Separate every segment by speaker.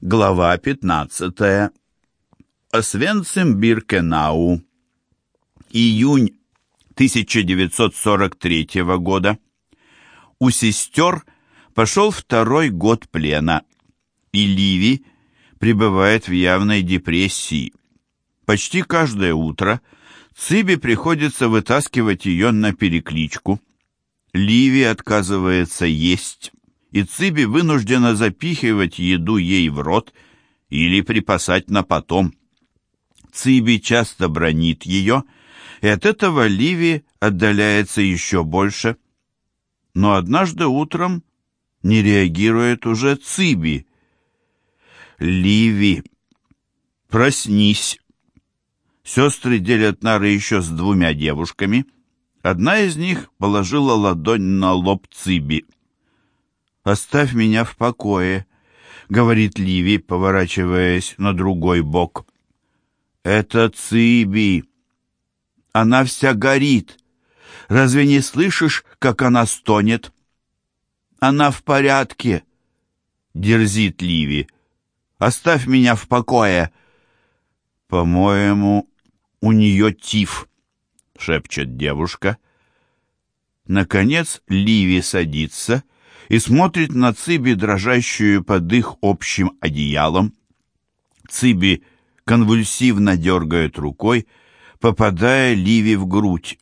Speaker 1: Глава 15. Освенцим-Биркенау. Июнь 1943 года. У сестер пошел второй год плена, и Ливи пребывает в явной депрессии. Почти каждое утро Циби приходится вытаскивать ее на перекличку. Ливи отказывается есть и Циби вынуждена запихивать еду ей в рот или припасать на потом. Циби часто бронит ее, и от этого Ливи отдаляется еще больше. Но однажды утром не реагирует уже Циби. «Ливи, проснись!» Сестры делят нары еще с двумя девушками. Одна из них положила ладонь на лоб Циби. «Оставь меня в покое», — говорит Ливи, поворачиваясь на другой бок. «Это Циби. Она вся горит. Разве не слышишь, как она стонет?» «Она в порядке», — дерзит Ливи. «Оставь меня в покое». «По-моему, у нее тиф», — шепчет девушка. Наконец Ливи садится и и смотрит на Циби, дрожащую под их общим одеялом. Циби конвульсивно дергает рукой, попадая Ливи в грудь.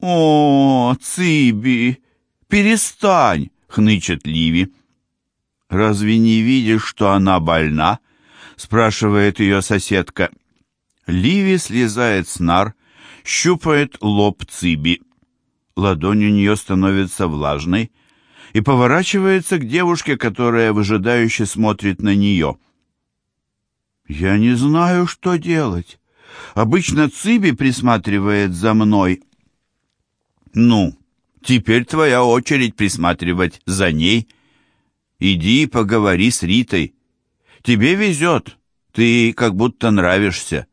Speaker 1: «О, Циби, перестань!» — хнычет Ливи. «Разве не видишь, что она больна?» — спрашивает ее соседка. Ливи слезает с нар, щупает лоб Циби. Ладонь у нее становится влажной, и поворачивается к девушке, которая выжидающе смотрит на нее. «Я не знаю, что делать. Обычно Циби присматривает за мной». «Ну, теперь твоя очередь присматривать за ней. Иди и поговори с Ритой. Тебе везет, ты как будто нравишься».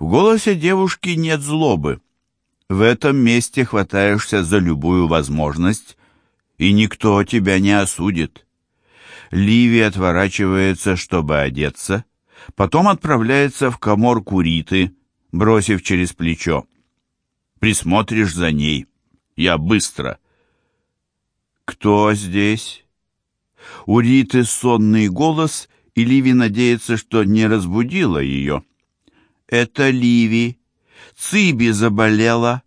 Speaker 1: В голосе девушки нет злобы. В этом месте хватаешься за любую возможность и никто тебя не осудит. Ливи отворачивается, чтобы одеться, потом отправляется в коморку Риты, бросив через плечо. Присмотришь за ней. Я быстро. Кто здесь? У Риты сонный голос, и Ливи надеется, что не разбудила ее. Это Ливи. Циби заболела.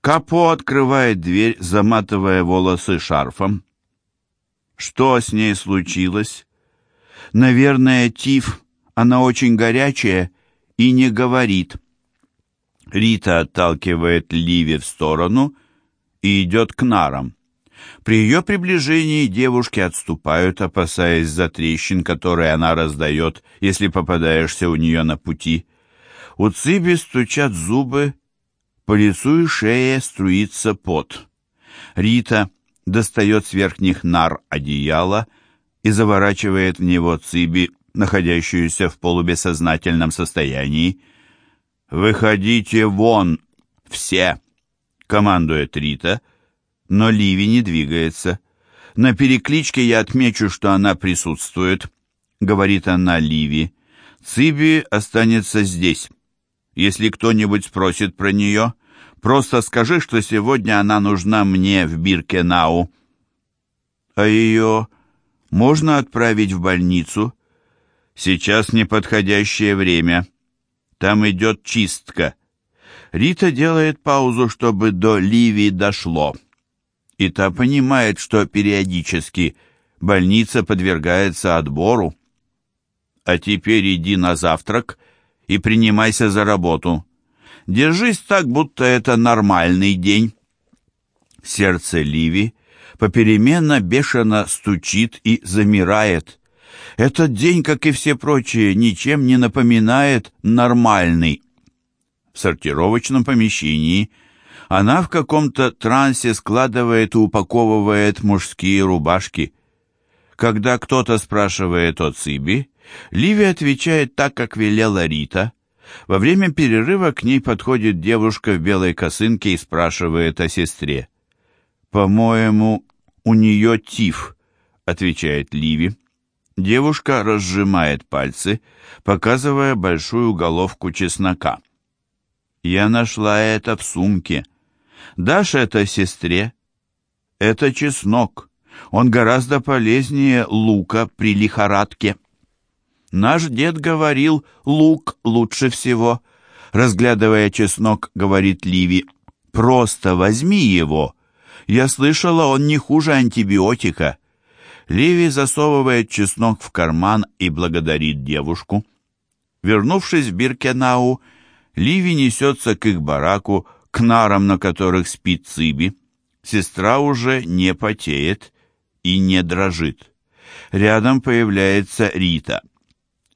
Speaker 1: Капо открывает дверь, заматывая волосы шарфом. Что с ней случилось? Наверное, тиф. Она очень горячая и не говорит. Рита отталкивает Ливи в сторону и идет к нарам. При ее приближении девушки отступают, опасаясь за трещин, которые она раздает, если попадаешься у нее на пути. У Циби стучат зубы, по лицу и шее струится пот. Рита достает с верхних нар одеяло и заворачивает в него Циби, находящуюся в полубессознательном состоянии. «Выходите вон! Все!» — командует Рита, но Ливи не двигается. «На перекличке я отмечу, что она присутствует», — говорит она Ливи. «Циби останется здесь». Если кто-нибудь спросит про нее, просто скажи, что сегодня она нужна мне в Биркенау. А ее можно отправить в больницу? Сейчас неподходящее время. Там идет чистка. Рита делает паузу, чтобы до Ливи дошло. И та понимает, что периодически больница подвергается отбору. А теперь иди на завтрак и принимайся за работу. Держись так, будто это нормальный день. Сердце Ливи попеременно бешено стучит и замирает. Этот день, как и все прочие, ничем не напоминает нормальный. В сортировочном помещении она в каком-то трансе складывает и упаковывает мужские рубашки. Когда кто-то спрашивает о Циби, Ливи отвечает так, как велела Рита. Во время перерыва к ней подходит девушка в белой косынке и спрашивает о сестре. «По-моему, у нее тиф», — отвечает Ливи. Девушка разжимает пальцы, показывая большую головку чеснока. «Я нашла это в сумке. Дашь это сестре?» «Это чеснок. Он гораздо полезнее лука при лихорадке». «Наш дед говорил, лук лучше всего», — разглядывая чеснок, говорит Ливи. «Просто возьми его. Я слышала, он не хуже антибиотика». Ливи засовывает чеснок в карман и благодарит девушку. Вернувшись в Биркенау, Ливи несется к их бараку, к нарам, на которых спит Циби. Сестра уже не потеет и не дрожит. Рядом появляется Рита.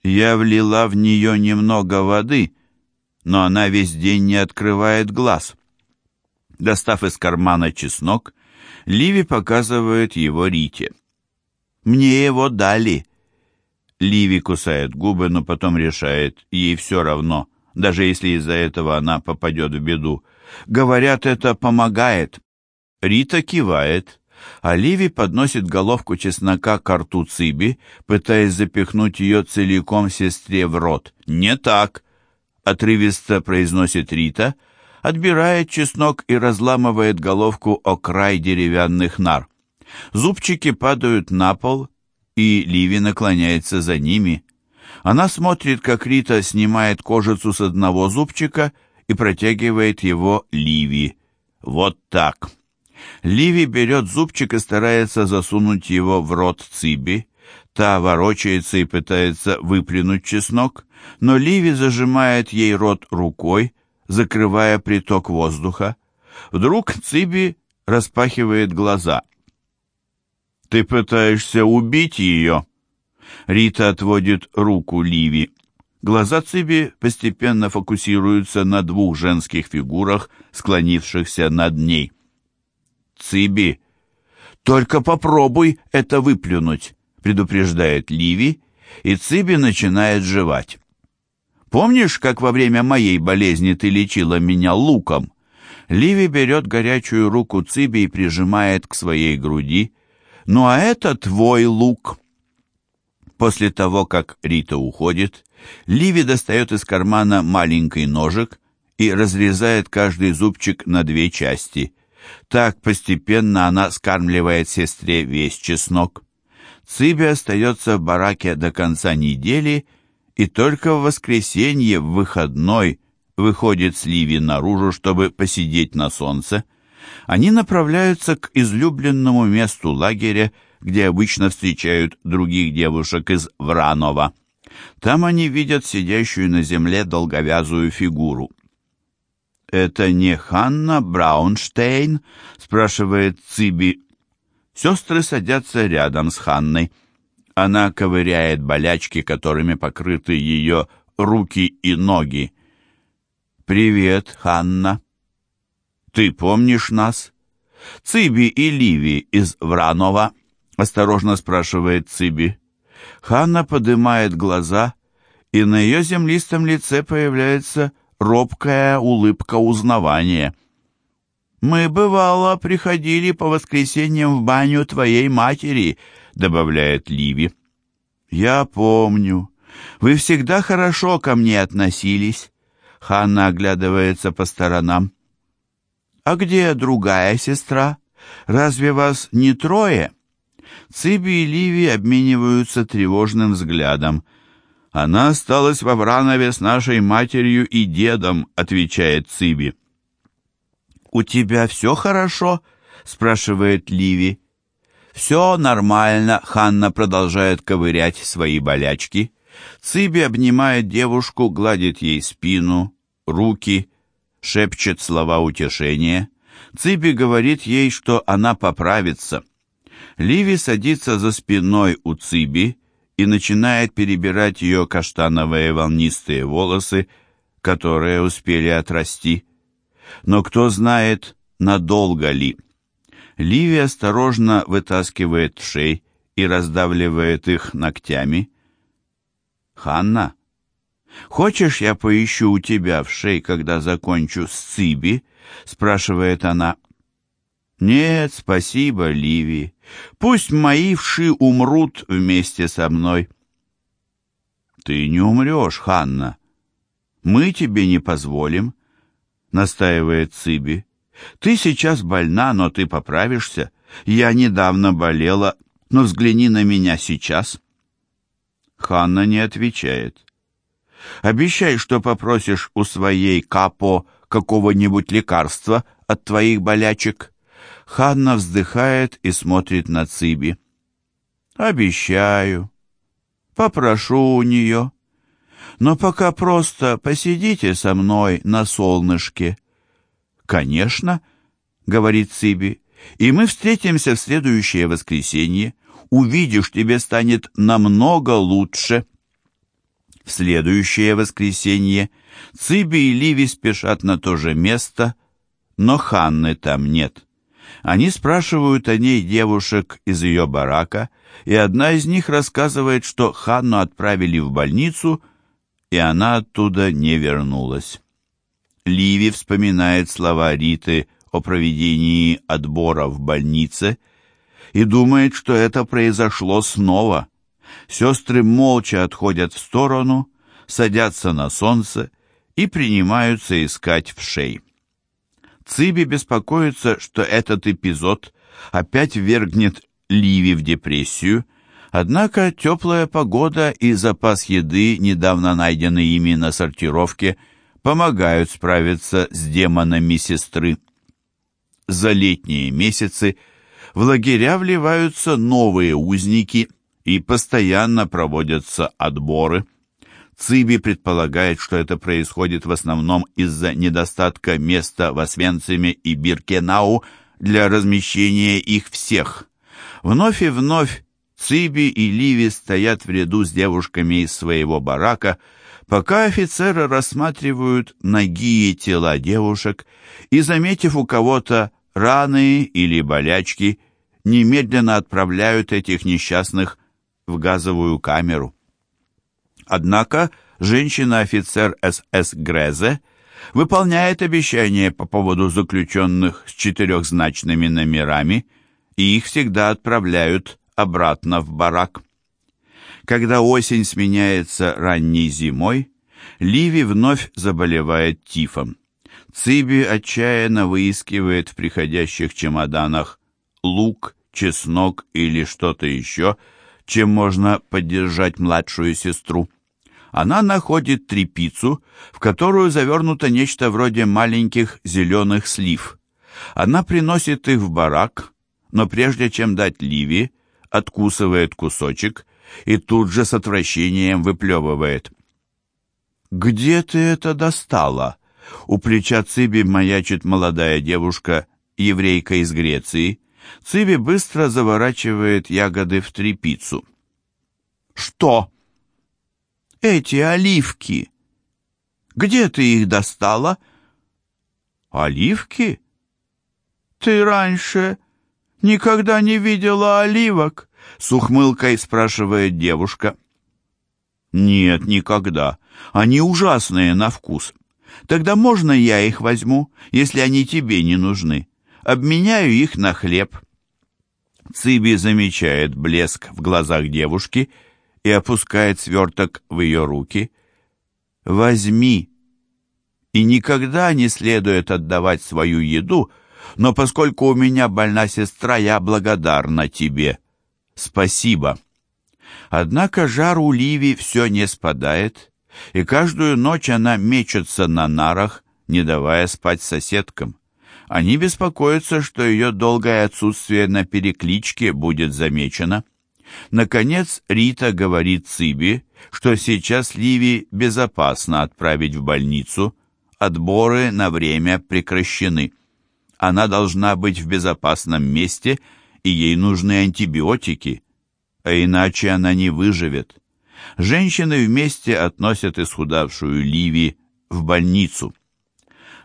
Speaker 1: Я влила в нее немного воды, но она весь день не открывает глаз. Достав из кармана чеснок, Ливи показывает его Рите. Мне его дали». Ливи кусает губы, но потом решает, ей все равно, даже если из-за этого она попадет в беду. Говорят, это помогает. Рита кивает, а подносит головку чеснока к рту Циби, пытаясь запихнуть ее целиком сестре в рот. «Не так!» — отрывисто произносит Рита, отбирает чеснок и разламывает головку о край деревянных нар. Зубчики падают на пол, и Ливи наклоняется за ними. Она смотрит, как Рита снимает кожицу с одного зубчика и протягивает его Ливи. Вот так. Ливи берет зубчик и старается засунуть его в рот Циби. Та ворочается и пытается выплюнуть чеснок, но Ливи зажимает ей рот рукой, закрывая приток воздуха. Вдруг Циби распахивает глаза. «Ты пытаешься убить ее?» Рита отводит руку Ливи. Глаза Циби постепенно фокусируются на двух женских фигурах, склонившихся над ней. «Циби, только попробуй это выплюнуть», — предупреждает Ливи, и Циби начинает жевать. «Помнишь, как во время моей болезни ты лечила меня луком?» Ливи берет горячую руку Циби и прижимает к своей груди, ну а это твой лук. После того, как Рита уходит, Ливи достает из кармана маленький ножик и разрезает каждый зубчик на две части. Так постепенно она скармливает сестре весь чеснок. Циби остается в бараке до конца недели, и только в воскресенье, в выходной, выходит с Ливи наружу, чтобы посидеть на солнце они направляются к излюбленному месту лагеря, где обычно встречают других девушек из Вранова. Там они видят сидящую на земле долговязую фигуру. «Это не Ханна Браунштейн?» — спрашивает Циби. Сестры садятся рядом с Ханной. Она ковыряет болячки, которыми покрыты ее руки и ноги. «Привет, Ханна!» «Ты помнишь нас?» «Циби и Ливи из Вранова», — осторожно спрашивает Циби. Ханна поднимает глаза, и на ее землистом лице появляется робкая улыбка узнавания. «Мы, бывало, приходили по воскресеньям в баню твоей матери», — добавляет Ливи. «Я помню. Вы всегда хорошо ко мне относились». Ханна оглядывается по сторонам. «А где другая сестра? Разве вас не трое?» Циби и Ливи обмениваются тревожным взглядом. «Она осталась во Вранове с нашей матерью и дедом», — отвечает Циби. «У тебя все хорошо?» — спрашивает Ливи. «Все нормально», — Ханна продолжает ковырять свои болячки. Циби обнимает девушку, гладит ей спину, руки, шепчет слова утешения. Циби говорит ей, что она поправится. Ливи садится за спиной у Циби и начинает перебирать ее каштановые волнистые волосы, которые успели отрасти. Но кто знает, надолго ли. Ливи осторожно вытаскивает шеи и раздавливает их ногтями. «Ханна!» «Хочешь, я поищу у тебя в шей, когда закончу с Циби?» — спрашивает она. Нет, спасибо, Ливи. Пусть мои вши умрут вместе со мной. Ты не умрешь, Ханна. Мы тебе не позволим, настаивает Циби. Ты сейчас больна, но ты поправишься. Я недавно болела, но взгляни на меня сейчас. Ханна не отвечает. Обещай, что попросишь у своей капо какого-нибудь лекарства от твоих болячек. Ханна вздыхает и смотрит на Циби. Обещаю. Попрошу у нее. Но пока просто посидите со мной на солнышке. Конечно, говорит Циби, и мы встретимся в следующее воскресенье. Увидишь, тебе станет намного лучше. В следующее воскресенье Циби и Ливи спешат на то же место, но Ханны там нет. Они спрашивают о ней девушек из ее барака, и одна из них рассказывает, что Ханну отправили в больницу, и она оттуда не вернулась. Ливи вспоминает слова Риты о проведении отбора в больнице и думает, что это произошло снова. Сестры молча отходят в сторону, садятся на солнце и принимаются искать в шей. Циби беспокоится, что этот эпизод опять вергнет Ливи в депрессию, однако теплая погода и запас еды, недавно найденный ими на сортировке, помогают справиться с демонами сестры. За летние месяцы в лагеря вливаются новые узники и постоянно проводятся отборы – Циби предполагает, что это происходит в основном из-за недостатка места в Освенциме и Биркенау для размещения их всех. Вновь и вновь Циби и Ливи стоят в ряду с девушками из своего барака, пока офицеры рассматривают ноги и тела девушек и, заметив у кого-то раны или болячки, немедленно отправляют этих несчастных в газовую камеру. Однако женщина-офицер СС Грезе выполняет обещание по поводу заключенных с четырехзначными номерами, и их всегда отправляют обратно в барак. Когда осень сменяется ранней зимой, Ливи вновь заболевает тифом. Циби отчаянно выискивает в приходящих чемоданах лук, чеснок или что-то еще, чем можно поддержать младшую сестру она находит трепицу, в которую завернуто нечто вроде маленьких зеленых слив. Она приносит их в барак, но прежде чем дать Ливи, откусывает кусочек и тут же с отвращением выплевывает. «Где ты это достала?» У плеча Циби маячит молодая девушка, еврейка из Греции. Циби быстро заворачивает ягоды в трепицу. «Что?» Эти оливки? Где ты их достала?» «Оливки? Ты раньше никогда не видела оливок?» С ухмылкой спрашивает девушка. «Нет, никогда. Они ужасные на вкус. Тогда можно я их возьму, если они тебе не нужны? Обменяю их на хлеб». Циби замечает блеск в глазах девушки и опускает сверток в ее руки. «Возьми!» И никогда не следует отдавать свою еду, но поскольку у меня больна сестра, я благодарна тебе. Спасибо. Однако жар у Ливи все не спадает, и каждую ночь она мечется на нарах, не давая спать соседкам. Они беспокоятся, что ее долгое отсутствие на перекличке будет замечено. Наконец Рита говорит Циби, что сейчас Ливи безопасно отправить в больницу, отборы на время прекращены. Она должна быть в безопасном месте, и ей нужны антибиотики, а иначе она не выживет. Женщины вместе относят исхудавшую Ливи в больницу.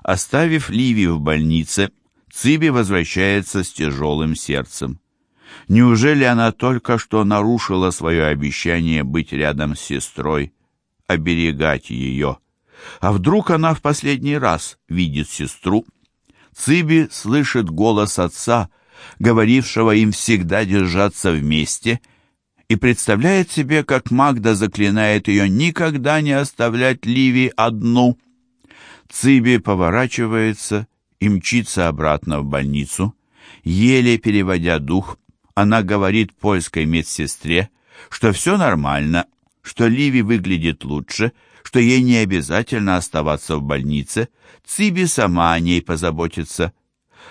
Speaker 1: Оставив Ливи в больнице, Циби возвращается с тяжелым сердцем. Неужели она только что нарушила свое обещание быть рядом с сестрой, оберегать ее? А вдруг она в последний раз видит сестру? Циби слышит голос отца, говорившего им всегда держаться вместе, и представляет себе, как Магда заклинает ее никогда не оставлять Ливи одну. Циби поворачивается и мчится обратно в больницу. Еле переводя дух, она говорит польской медсестре, что все нормально, что Ливи выглядит лучше, что ей не обязательно оставаться в больнице, Циби сама о ней позаботится.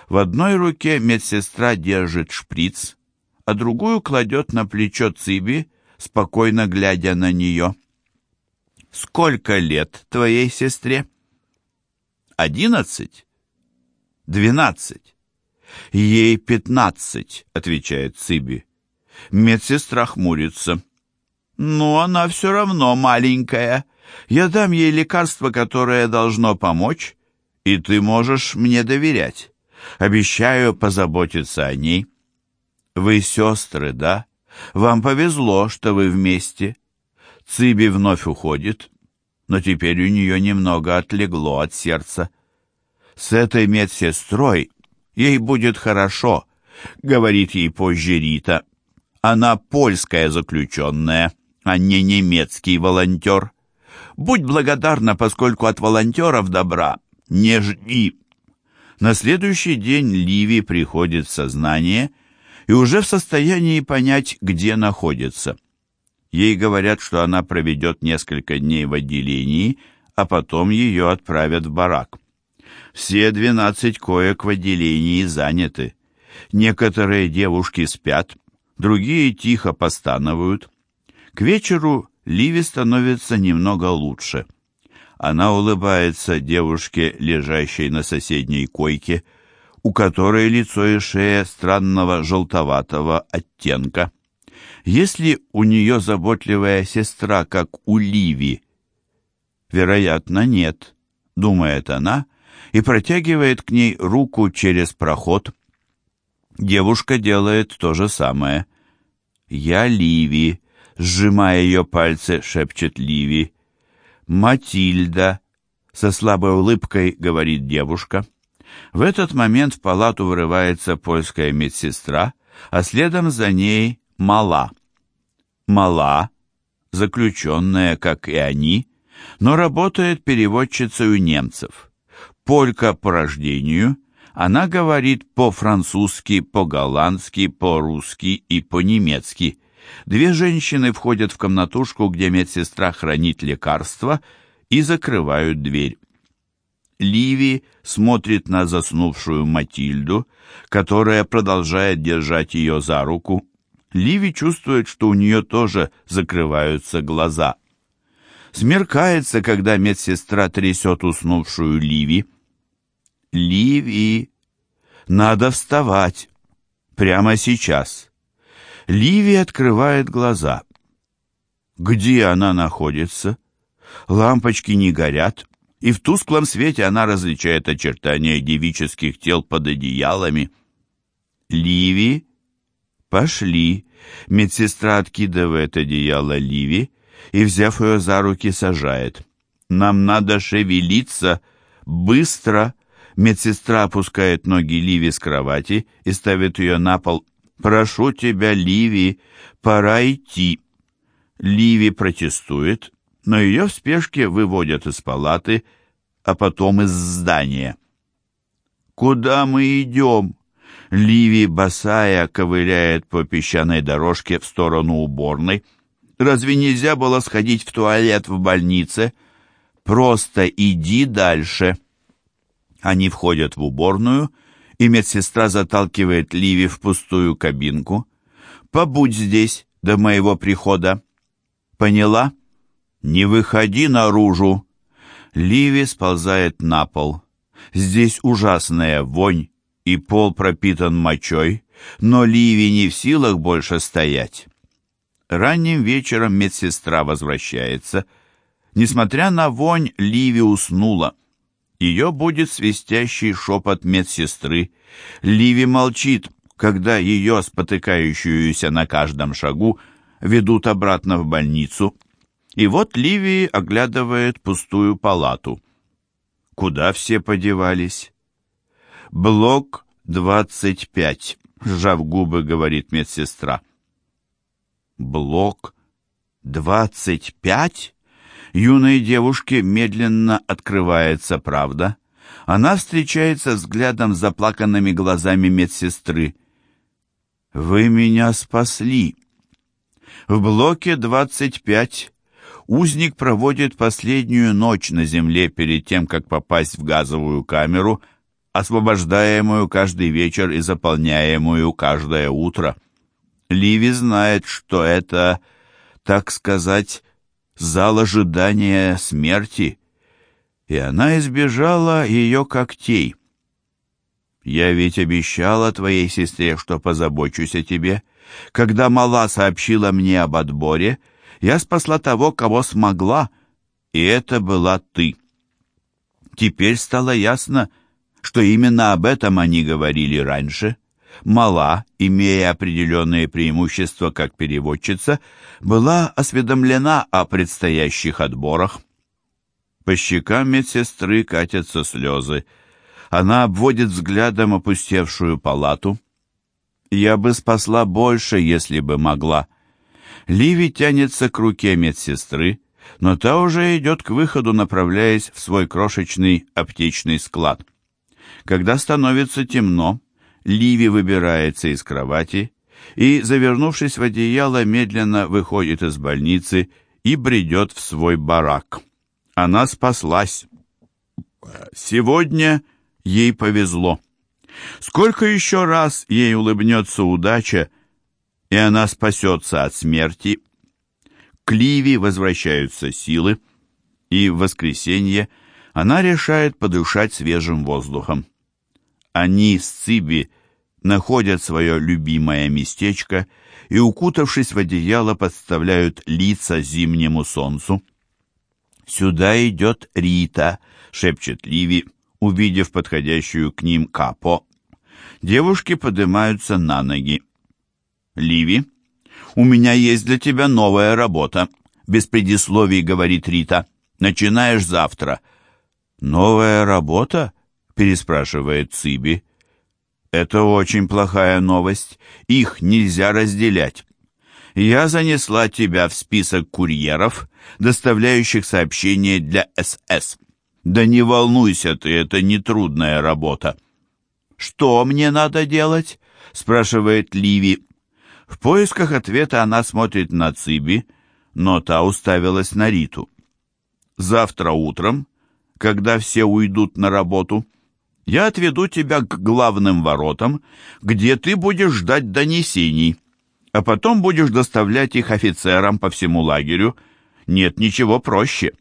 Speaker 1: В одной руке медсестра держит шприц, а другую кладет на плечо Циби, спокойно глядя на нее. «Сколько лет твоей сестре?» «Одиннадцать?» «Двенадцать?» «Ей пятнадцать», — отвечает Циби. Медсестра хмурится. «Но она все равно маленькая. Я дам ей лекарство, которое должно помочь, и ты можешь мне доверять. Обещаю позаботиться о ней». «Вы сестры, да? Вам повезло, что вы вместе». Циби вновь уходит, но теперь у нее немного отлегло от сердца. «С этой медсестрой ей будет хорошо», — говорит ей позже Рита. «Она польская заключенная, а не немецкий волонтер. Будь благодарна, поскольку от волонтеров добра не жди». На следующий день Ливи приходит в сознание и уже в состоянии понять, где находится. Ей говорят, что она проведет несколько дней в отделении, а потом ее отправят в барак. Все двенадцать коек в отделении заняты. Некоторые девушки спят, другие тихо постанывают. К вечеру Ливи становится немного лучше. Она улыбается девушке, лежащей на соседней койке, у которой лицо и шея странного желтоватого оттенка. Если у нее заботливая сестра, как у Ливи? Вероятно, нет, думает она, и протягивает к ней руку через проход. Девушка делает то же самое. «Я Ливи», — сжимая ее пальцы, шепчет Ливи. «Матильда», — со слабой улыбкой говорит девушка. В этот момент в палату вырывается польская медсестра, а следом за ней Мала. Мала, заключенная, как и они, но работает переводчицей у немцев. Полька по рождению, она говорит по-французски, по-голландски, по-русски и по-немецки – Две женщины входят в комнатушку, где медсестра хранит лекарства, и закрывают дверь. Ливи смотрит на заснувшую Матильду, которая продолжает держать ее за руку. Ливи чувствует, что у нее тоже закрываются глаза. Смеркается, когда медсестра трясет уснувшую Ливи. «Ливи, надо вставать. Прямо сейчас». Ливи открывает глаза. Где она находится? Лампочки не горят, и в тусклом свете она различает очертания девических тел под одеялами. Ливи, пошли. Медсестра откидывает одеяло Ливи и, взяв ее за руки, сажает. Нам надо шевелиться. Быстро. Медсестра опускает ноги Ливи с кровати и ставит ее на пол «Прошу тебя, Ливи, пора идти». Ливи протестует, но ее в спешке выводят из палаты, а потом из здания. «Куда мы идем?» Ливи, босая, ковыляет по песчаной дорожке в сторону уборной. «Разве нельзя было сходить в туалет в больнице?» «Просто иди дальше». Они входят в уборную, и медсестра заталкивает Ливи в пустую кабинку. «Побудь здесь до моего прихода». «Поняла? Не выходи наружу». Ливи сползает на пол. Здесь ужасная вонь, и пол пропитан мочой, но Ливи не в силах больше стоять. Ранним вечером медсестра возвращается. Несмотря на вонь, Ливи уснула. Ее будет свистящий шепот медсестры. Ливи молчит, когда ее, спотыкающуюся на каждом шагу, ведут обратно в больницу. И вот Ливи оглядывает пустую палату. Куда все подевались? «Блок 25», — сжав губы, говорит медсестра. «Блок 25?» Юной девушке медленно открывается правда. Она встречается взглядом с заплаканными глазами медсестры. «Вы меня спасли!» В блоке 25 узник проводит последнюю ночь на земле перед тем, как попасть в газовую камеру, освобождаемую каждый вечер и заполняемую каждое утро. Ливи знает, что это, так сказать, зал ожидания смерти, и она избежала ее когтей. «Я ведь обещала твоей сестре, что позабочусь о тебе. Когда Мала сообщила мне об отборе, я спасла того, кого смогла, и это была ты». Теперь стало ясно, что именно об этом они говорили раньше мала, имея определенные преимущества как переводчица, была осведомлена о предстоящих отборах. По щекам медсестры катятся слезы. Она обводит взглядом опустевшую палату. «Я бы спасла больше, если бы могла». Ливи тянется к руке медсестры, но та уже идет к выходу, направляясь в свой крошечный аптечный склад. Когда становится темно, Ливи выбирается из кровати и, завернувшись в одеяло, медленно выходит из больницы и бредет в свой барак. Она спаслась. Сегодня ей повезло. Сколько еще раз ей улыбнется удача, и она спасется от смерти. К Ливи возвращаются силы, и в воскресенье она решает подышать свежим воздухом. Они с Циби находят свое любимое местечко и, укутавшись в одеяло, подставляют лица зимнему солнцу. «Сюда идет Рита», — шепчет Ливи, увидев подходящую к ним капо. Девушки поднимаются на ноги. «Ливи, у меня есть для тебя новая работа», — без предисловий говорит Рита. «Начинаешь завтра». «Новая работа?» Переспрашивает Циби. Это очень плохая новость. Их нельзя разделять. Я занесла тебя в список курьеров, доставляющих сообщения для СС. Да не волнуйся ты, это не трудная работа. Что мне надо делать? спрашивает Ливи. В поисках ответа она смотрит на Циби, но та уставилась на Риту. Завтра утром, когда все уйдут на работу, я отведу тебя к главным воротам, где ты будешь ждать донесений, а потом будешь доставлять их офицерам по всему лагерю. Нет ничего проще».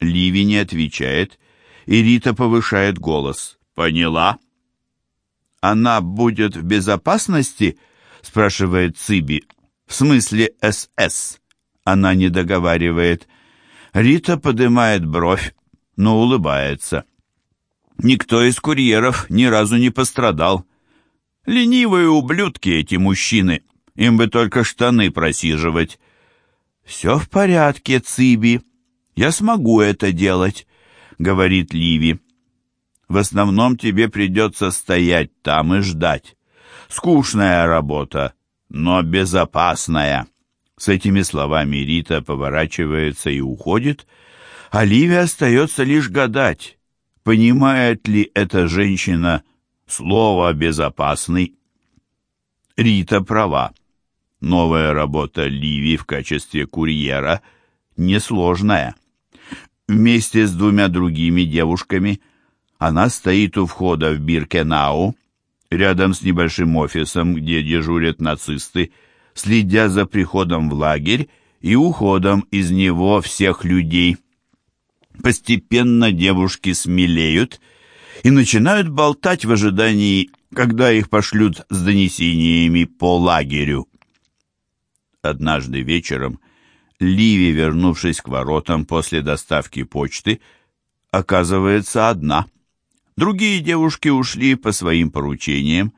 Speaker 1: Ливи не отвечает, и Рита повышает голос. «Поняла?» «Она будет в безопасности?» — спрашивает Циби. «В смысле СС?» Она не договаривает. Рита поднимает бровь, но улыбается. Никто из курьеров ни разу не пострадал. Ленивые ублюдки эти мужчины, им бы только штаны просиживать. «Все в порядке, Циби, я смогу это делать», — говорит Ливи. «В основном тебе придется стоять там и ждать. Скучная работа, но безопасная». С этими словами Рита поворачивается и уходит, а Ливи остается лишь гадать, Понимает ли эта женщина слово «безопасный»? Рита права. Новая работа Ливи в качестве курьера несложная. Вместе с двумя другими девушками она стоит у входа в Биркенау, рядом с небольшим офисом, где дежурят нацисты, следя за приходом в лагерь и уходом из него всех людей. Постепенно девушки смелеют и начинают болтать в ожидании, когда их пошлют с донесениями по лагерю. Однажды вечером Ливи, вернувшись к воротам после доставки почты, оказывается одна. Другие девушки ушли по своим поручениям.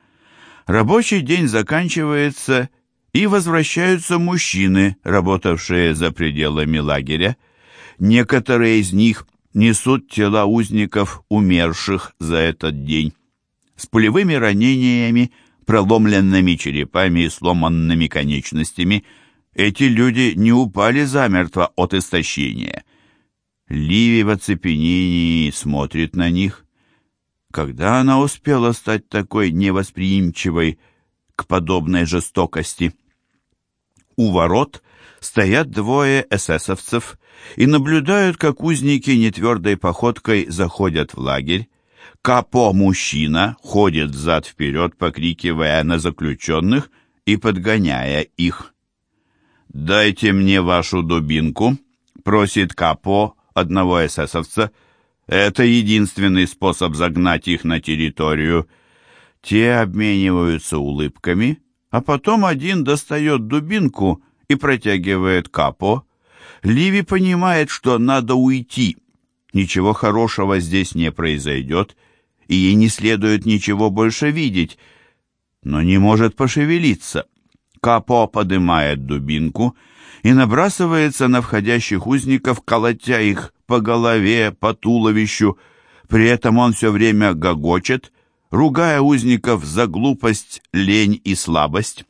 Speaker 1: Рабочий день заканчивается, и возвращаются мужчины, работавшие за пределами лагеря. Некоторые из них несут тела узников, умерших за этот день. с пулевыми ранениями, проломленными черепами и сломанными конечностями. Эти люди не упали замертво от истощения. Ливи в оцепенении смотрит на них. Когда она успела стать такой невосприимчивой к подобной жестокости? У ворот стоят двое эсэсовцев и наблюдают, как узники нетвердой походкой заходят в лагерь. Капо-мужчина ходит взад-вперед, покрикивая на заключенных и подгоняя их. «Дайте мне вашу дубинку», — просит Капо одного эсэсовца. «Это единственный способ загнать их на территорию». Те обмениваются улыбками, а потом один достает дубинку и протягивает Капо. Ливи понимает, что надо уйти. Ничего хорошего здесь не произойдет, и ей не следует ничего больше видеть, но не может пошевелиться. Капо подымает дубинку и набрасывается на входящих узников, колотя их по голове, по туловищу. При этом он все время гогочет, ругая узников за глупость, лень и слабость.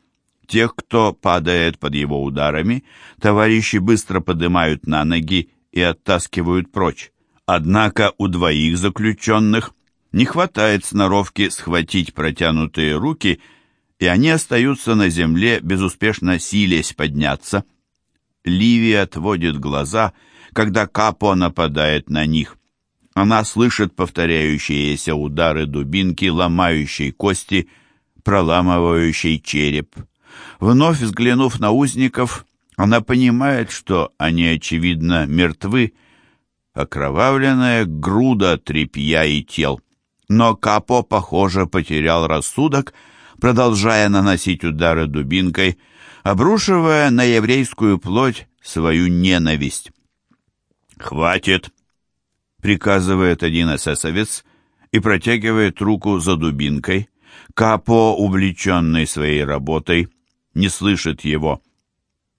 Speaker 1: Тех, кто падает под его ударами, товарищи быстро поднимают на ноги и оттаскивают прочь. Однако у двоих заключенных не хватает сноровки схватить протянутые руки, и они остаются на земле, безуспешно силясь подняться. Ливи отводит глаза, когда Капо нападает на них. Она слышит повторяющиеся удары дубинки, ломающей кости, проламывающей череп. Вновь взглянув на узников, она понимает, что они, очевидно, мертвы, окровавленная груда тряпья и тел. Но Капо, похоже, потерял рассудок, продолжая наносить удары дубинкой, обрушивая на еврейскую плоть свою ненависть. «Хватит!» — приказывает один эсэсовец и протягивает руку за дубинкой. Капо, увлеченный своей работой, не слышит его.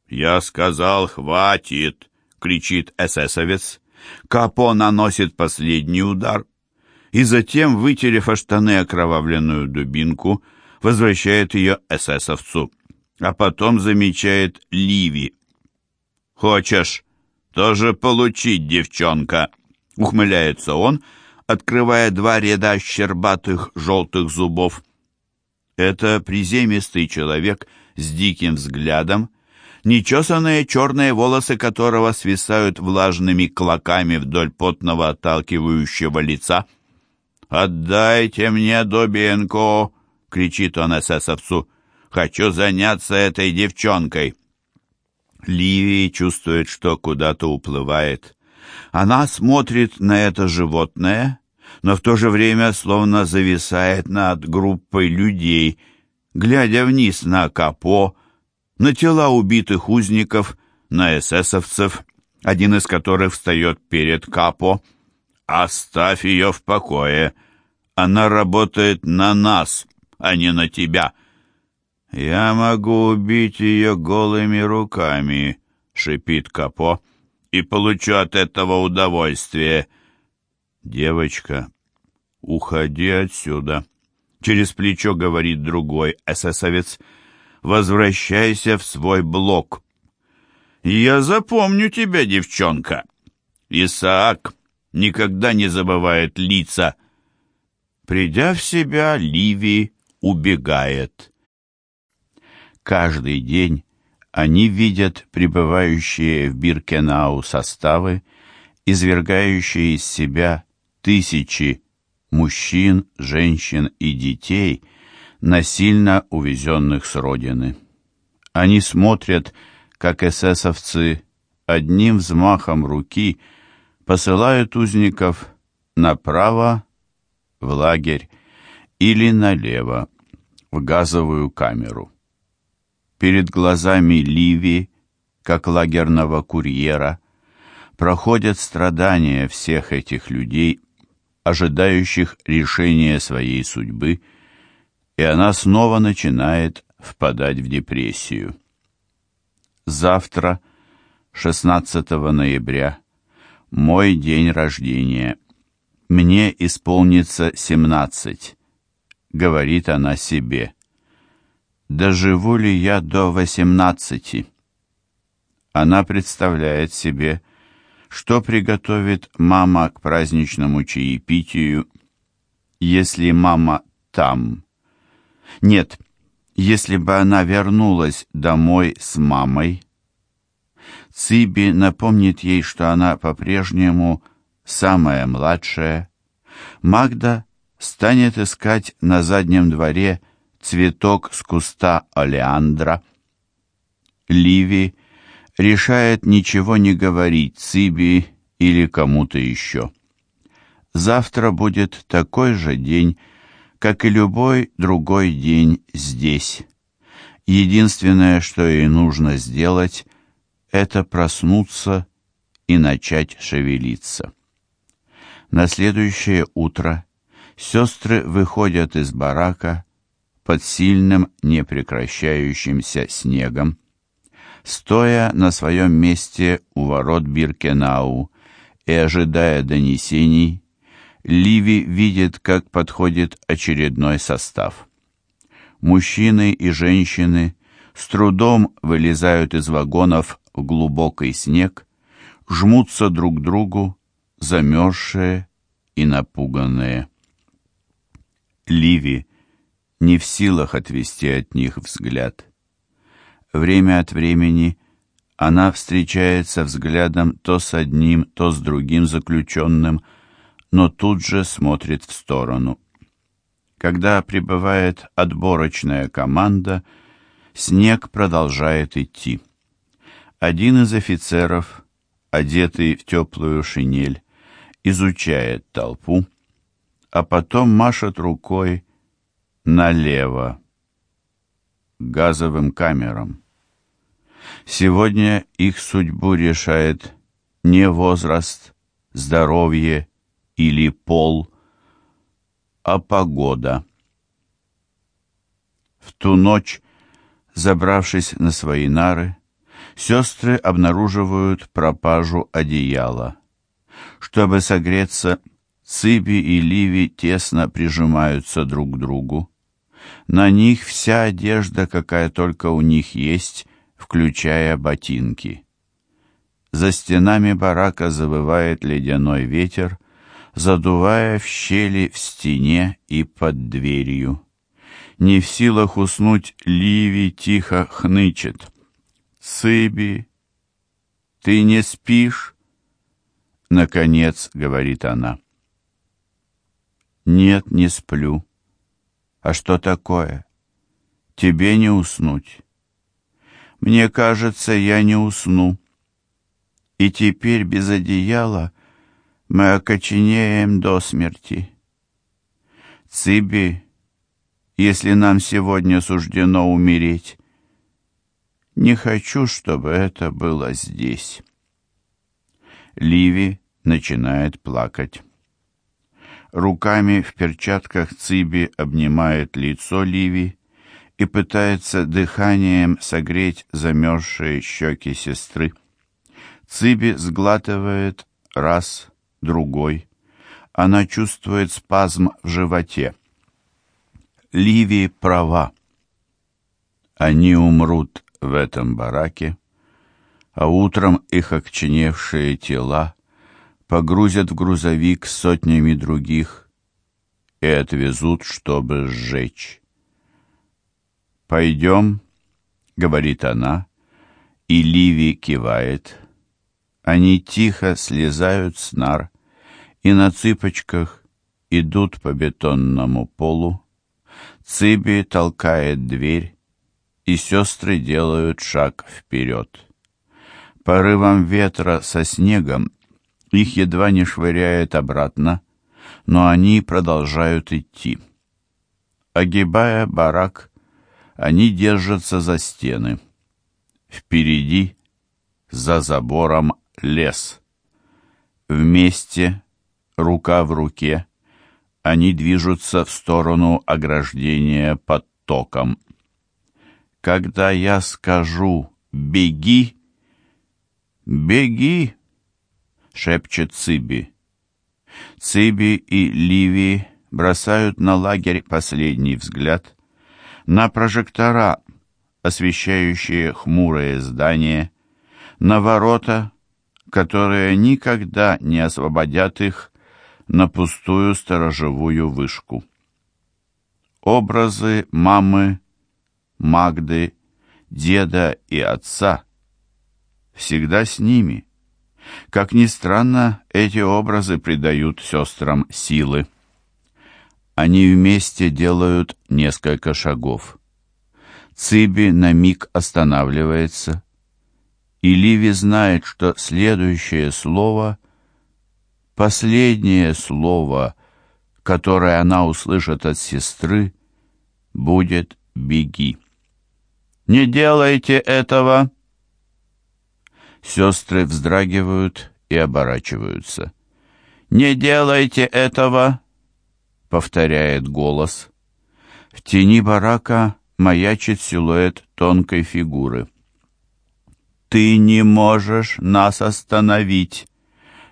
Speaker 1: «Я сказал, хватит!» — кричит эсэсовец. Капо наносит последний удар и затем, вытерев о штаны окровавленную дубинку, возвращает ее эсэсовцу, а потом замечает Ливи. «Хочешь тоже получить, девчонка?» — ухмыляется он, открывая два ряда щербатых желтых зубов. Это приземистый человек с диким взглядом, нечесанные черные волосы которого свисают влажными клоками вдоль потного отталкивающего лица — «Отдайте мне дубинку!» — кричит он эсэсовцу. «Хочу заняться этой девчонкой!» Ливи чувствует, что куда-то уплывает. Она смотрит на это животное, но в то же время словно зависает над группой людей, глядя вниз на капо, на тела убитых узников, на эсэсовцев, один из которых встает перед капо — «Оставь ее в покое. Она работает на нас, а не на тебя». «Я могу убить ее голыми руками», — шипит Капо, — «и получу от этого удовольствие». «Девочка, уходи отсюда», — через плечо говорит другой эсэсовец. «Возвращайся в свой блок». «Я запомню тебя, девчонка». «Исаак, никогда не забывает лица. Придя в себя, Ливи убегает. Каждый день они видят прибывающие в Биркенау составы, извергающие из себя тысячи мужчин, женщин и детей, насильно увезенных с родины. Они смотрят, как эсэсовцы одним взмахом руки – посылают узников направо в лагерь или налево в газовую камеру. Перед глазами Ливи, как лагерного курьера, проходят страдания всех этих людей, ожидающих решения своей судьбы, и она снова начинает впадать в депрессию. Завтра, 16 ноября, мой день рождения. Мне исполнится семнадцать. говорит она себе. Доживу ли я до восемнадцати? Она представляет себе, что приготовит мама к праздничному чаепитию, если мама там. Нет, если бы она вернулась домой с мамой. Циби напомнит ей, что она по-прежнему самая младшая. Магда станет искать на заднем дворе цветок с куста олеандра. Ливи решает ничего не говорить Циби или кому-то еще. Завтра будет такой же день, как и любой другой день здесь. Единственное, что ей нужно сделать, это проснуться и начать шевелиться. На следующее утро сестры выходят из барака под сильным непрекращающимся снегом. Стоя на своем месте у ворот Биркенау и ожидая донесений, Ливи видит, как подходит очередной состав. Мужчины и женщины с трудом вылезают из вагонов в глубокий снег, жмутся друг к другу, замерзшие и напуганные. Ливи не в силах отвести от них взгляд. Время от времени она встречается взглядом то с одним, то с другим заключенным, но тут же смотрит в сторону. Когда прибывает отборочная команда, снег продолжает идти. Один из офицеров, одетый в теплую шинель, изучает толпу, а потом машет рукой налево, газовым камерам. Сегодня их судьбу решает не возраст, здоровье или пол, а погода. В ту ночь, забравшись на свои нары, сестры обнаруживают пропажу одеяла. Чтобы согреться, Циби и Ливи тесно прижимаются друг к другу. На них вся одежда, какая только у них есть, включая ботинки. За стенами барака завывает ледяной ветер, задувая в щели в стене и под дверью. Не в силах уснуть, Ливи тихо хнычет. «Сыби, ты не спишь?» Наконец, говорит она. Нет, не сплю. А что такое? Тебе не уснуть. Мне кажется, я не усну. И теперь без одеяла мы окоченеем до смерти. Циби, если нам сегодня суждено умереть, не хочу, чтобы это было здесь. Ливи начинает плакать. Руками в перчатках Циби обнимает лицо Ливи и пытается дыханием согреть замерзшие щеки сестры. Циби сглатывает раз, другой. Она чувствует спазм в животе. Ливи права. Они умрут в этом бараке, а утром их окченевшие тела погрузят в грузовик с сотнями других и отвезут, чтобы сжечь. «Пойдем», — говорит она, и Ливи кивает. Они тихо слезают с нар и на цыпочках идут по бетонному полу. Циби толкает дверь, и сестры делают шаг вперед. Порывом ветра со снегом их едва не швыряет обратно, но они продолжают идти. Огибая барак, они держатся за стены. Впереди, за забором, лес. Вместе, рука в руке, они движутся в сторону ограждения под током. Когда я скажу «беги», «беги», шепчет Циби. Циби и Ливи бросают на лагерь последний взгляд, на прожектора, освещающие хмурое здание, на ворота, которые никогда не освободят их на пустую сторожевую вышку. Образы мамы, Магды, деда и отца всегда с ними. Как ни странно, эти образы придают сестрам силы. Они вместе делают несколько шагов. Циби на миг останавливается, и Ливи знает, что следующее слово — последнее слово, которое она услышит от сестры, будет «беги». «Не делайте этого!» Сестры вздрагивают и оборачиваются. «Не делайте этого!» — повторяет голос. В тени барака маячит силуэт тонкой фигуры. «Ты не можешь нас остановить!»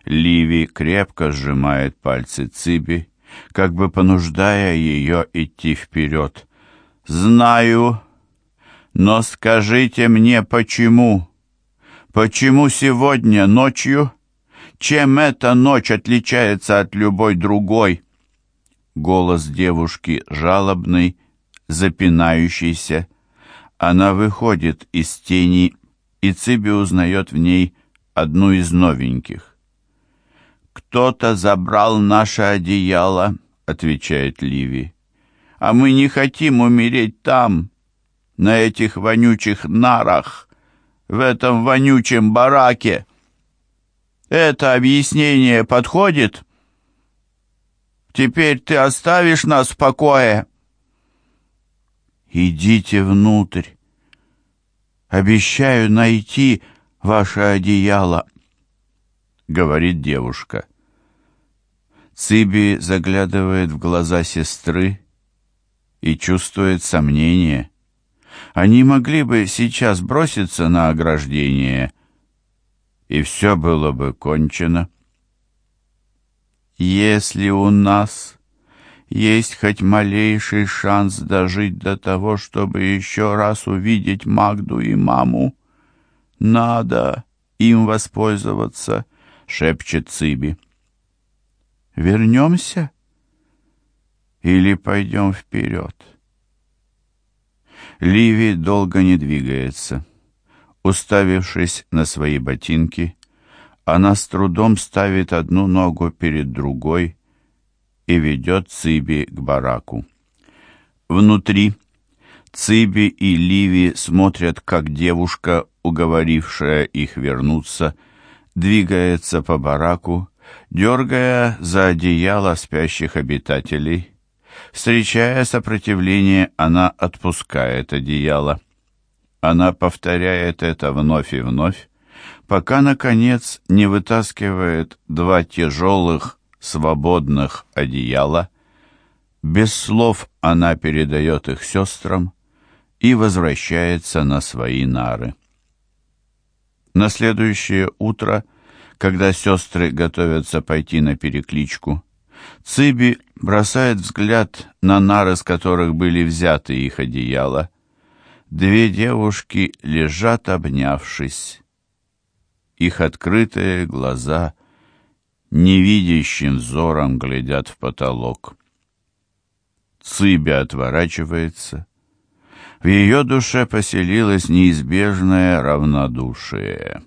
Speaker 1: Ливи крепко сжимает пальцы Циби, как бы понуждая ее идти вперед. «Знаю, но скажите мне, почему? Почему сегодня ночью? Чем эта ночь отличается от любой другой?» Голос девушки жалобный, запинающийся. Она выходит из тени и Циби узнает в ней одну из новеньких. «Кто-то забрал наше одеяло», — отвечает Ливи. «А мы не хотим умереть там, на этих вонючих нарах, в этом вонючем бараке. Это объяснение подходит? Теперь ты оставишь нас в покое?» «Идите внутрь», Обещаю найти ваше одеяло, — говорит девушка. Циби заглядывает в глаза сестры и чувствует сомнение. Они могли бы сейчас броситься на ограждение, и все было бы кончено. Если у нас есть хоть малейший шанс дожить до того, чтобы еще раз увидеть Магду и маму. Надо им воспользоваться, шепчет Циби. Вернемся или пойдем вперед? Ливи долго не двигается. Уставившись на свои ботинки, она с трудом ставит одну ногу перед другой и ведет Циби к бараку. Внутри Циби и Ливи смотрят, как девушка, уговорившая их вернуться, двигается по бараку, дергая за одеяло спящих обитателей. Встречая сопротивление, она отпускает одеяло. Она повторяет это вновь и вновь, пока, наконец, не вытаскивает два тяжелых, свободных одеяла. Без слов она передает их сестрам и возвращается на свои нары. На следующее утро, когда сестры готовятся пойти на перекличку, Циби бросает взгляд на нары, с которых были взяты их одеяла. Две девушки лежат, обнявшись. Их открытые глаза невидящим взором глядят в потолок. Цыбя отворачивается. В ее душе поселилось неизбежное равнодушие —